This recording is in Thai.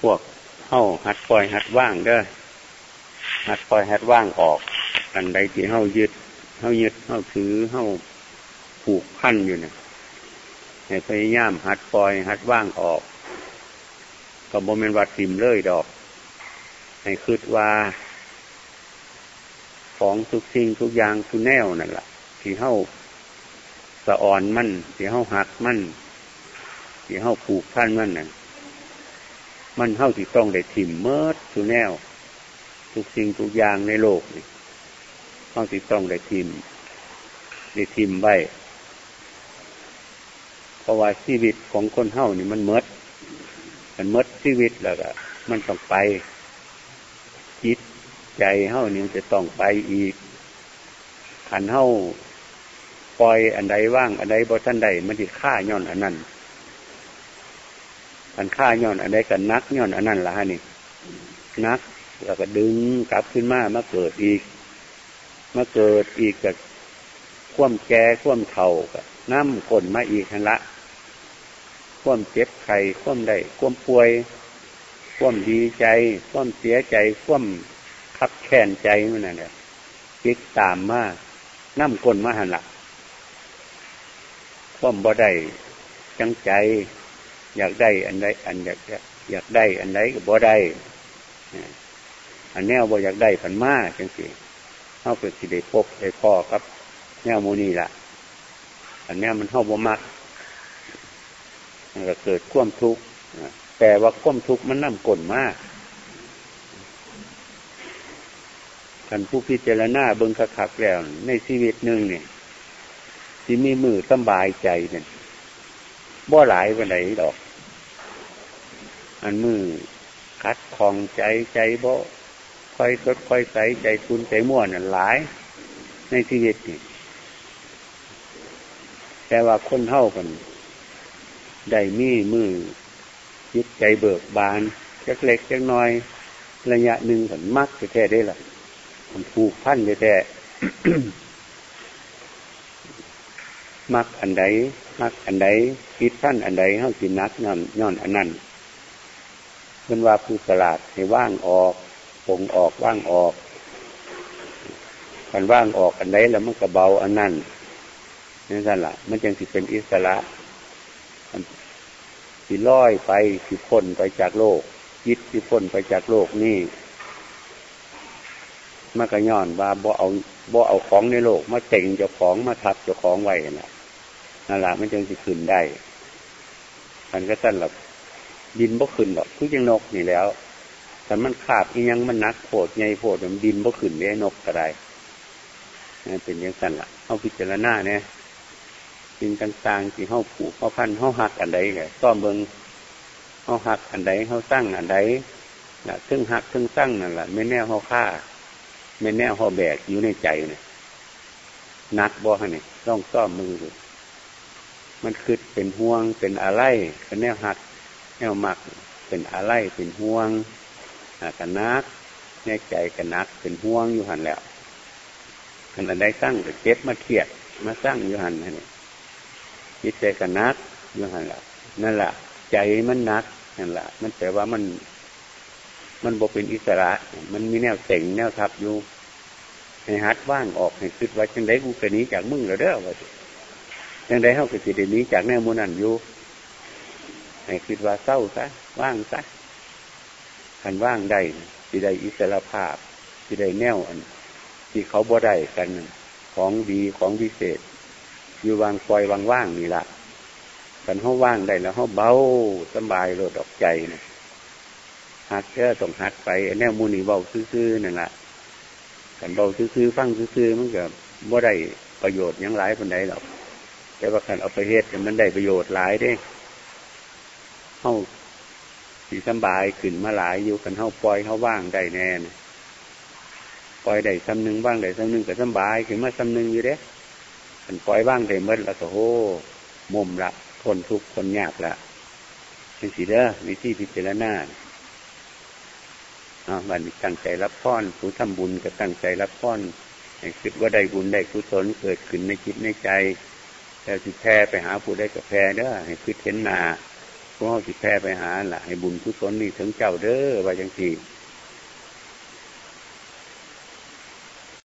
พวกเข้าหัดปล่อยหัดว่างเด้อหัดปล่อยหัดว่างออกอันใดที่เข้ายึดเข้ายึดเข้าถือเข้าผูกพันอยู่เนี่ยให้พยายามหัดปล่อยหัดว่างออก ก็บ่เป็นวัดติมเลยดอก ให้คิดว่า ของทุกสิ่งทุกอย่างทุกแนวนั่นแหละที่เข้าสะอ่อนมันที่เข้าหักมัน ที่เข้าผูกพันมันนั่นมันเข้าที่ต้องได้ถิ่มเมิดทุกแนว ทุกสิ่งทุกอย่างในโลกนี่เข้าที่ต้องได้ถิ่มได้ถิ่มไว้เพราะว่าชีวิตของคนเฮ้านี่มันเมิดมันเมิดชีวิตแล้วก็มันต้องไปจิตใจเฮ้านี่จะต้องไปอีกขันเฮ้าปล่อยอันใดว่างอันใดบ่ท่านใดมันจะฆ่าย้อนอันนั้น อันฆ่าย้อนอันใดกันนักย้อนอันนั้นละฮะนี่นักแล้วก็ดึงกลับขึ้นมามาเกิดอีก มาเกิดอีกกับคว่ำแก่คว่ำเท่ากับน้ำกลนมาอีกทันละคว่ำเจ็บไข่คว่ำได้คว่ำป่วยคว่ำดีใจคว่ำเสียใจคว่ำขับแค้นใจมันนั่นแหละคิดตามมาน้ำกลนมาหันละคว่ำบ่ได้จังใจ อยากได้อันใดอันอยากอยากได้อันใดก็บ่ได้อันแนวบ่อยากได้ผันมาจังสิเขาเกิดสิได้พบได้พ่อครับ แนวโมนี่ละอันนี้มันเข้าบ่มักมันก็เกิดความทุกข์แต่ว่าความทุกข์มันน่ากลนมากกันผู้พิจารณาเบิ้งคักๆแล้ว ในชีวิตหนึ่งเนี่ยที่มีมือสบายใจเนี่ย บ่หลายวันไหนดอก อันมือคัดคลองใจใจบ่ค่อยสดค่อยใสใจคุณใจม่วนหลาย ในชีวิตนี่แต่ว่าคนเท่ากันได้มีมือยึดใจเบิกบานจักเล็กจักน้อย ระยะหนึ่งผนมักจะแท้ได้ละมันผูกพันจะแท้ มักอันใดมักอันใดคิดพันอันใดเท่าสินักย้อนย้อนอันนั้นเพื่อนว่าผู้สลาดให้ว่างออกปงออกว่างออกกันว่างออกอันใดแล้วมันก็เบาอันนั้นนั่นแหละมันจึงสิเป็นอิสระสิลอยไปสิพ้นไปจากโลกยิดสิพ้นไปจากโลกนี่ มันก็ย้อนว่าบ่เอาบ่เอาของในโลก มาเต่งเจ้าของมาทับเจ้าของไว้น่ะนั่นแหละมันจึงสิขึ้นได้ มันก็สั้นหลับดินบ่ขึ้นหรอกคือยังนกนี่แล้วแต่มันขาดอียังมันนักโผดไงโผดมันดินบ่ขึ้นเลยนกก็ได้นั่นเป็นยังสั้นละเอาพิจารณาเนี่ยสิ่งต่างๆที่เข้าผูกเข้าพันเข้าหักอันใดไงก็เบิงเข้าหักอันใดเข้าสร้างอันใดนะซึ่งหักซึ่งสร้างนั่นแหละไม่แน่เข้าฆ่า ไม่แน่เข้าแบกอยู่ในใจเนี่ยนักบ่ฮะเนี่ยต้องซ่อมมือดูมันคือเป็นห่วงเป็นอะไรเป็นแนวหัก แนวหมัก เป็นอะไรเป็นห่วงกันนักแน่ใจกันนัก เป็นห่วงอยู่หันแล้วขณะได้สร้างก็เจ็บมาเทียดมาสร้างอยู่หันนี่จิตใจกันนักอยู่หันและนั่นแหละใจมันนักนั่นแหละมันแต่ว่ามัน มันบกเป็นอิสระ มันมีแนวเต่งแนวทับอยู่ให้ฮัดว่างออกให้คิดว่าจังไดกูกระนี้จากมึงแล้วเด้อว่าจังไดเขาก็จะได้นี้จากแนวมูนันอยู่ให้คิดว่าเศร้าซะว่างซะคันว่างได้ที่ได้อิสระภาพที่ได้แนวอันที่เขาบ่ได้กันของดีของพิเศษ อยู่วางปล่อยวางว่างนี่ละกันเขาว่างได้แล้วเขาเบาสบายโลดออกใจนะ หักแค่ต้องหักไปแนวมูนี่เบาซื่อๆนั่นแหละกันเบาซื่อๆฟังซื่อๆมันก็บ่ได้ประโยชน์ยังหลายคนใดหรอกแต่ว่าการเอาไปเฮ็ดมันได้ประโยชน์หลายได้เขาสีสบายขึ้นมาหลายอยู่กันเขาปล่อยเขาว่างได้แน่นปล่อยได้ซ้ำหนึ่งบ้างได้ซ้ำหนึ่งก็สบายขึ้นมาซ้ำหนึ่งอยู่เด้มันปล่อยว่างได้เมื่อละก็โอ้มุมละทนทุกข์ทนยากละเป็นสีเด้อวิธีพิจารณา อ่าบันตั้งใจรับพรผู้ทำบุญก็ตั้งใจรับพรให้คิดว่าได้บุญได้กุศลเกิดขึ้นในจิตในใจแต่สิแพรไปหาผู้ได้กับแพ้เด้อให้คิดเห็นนาพวกเขาสิแพรไปหาล่ะ ให้บุญกุศลนี่ถึงเจ้าเด้อว่าจังสี่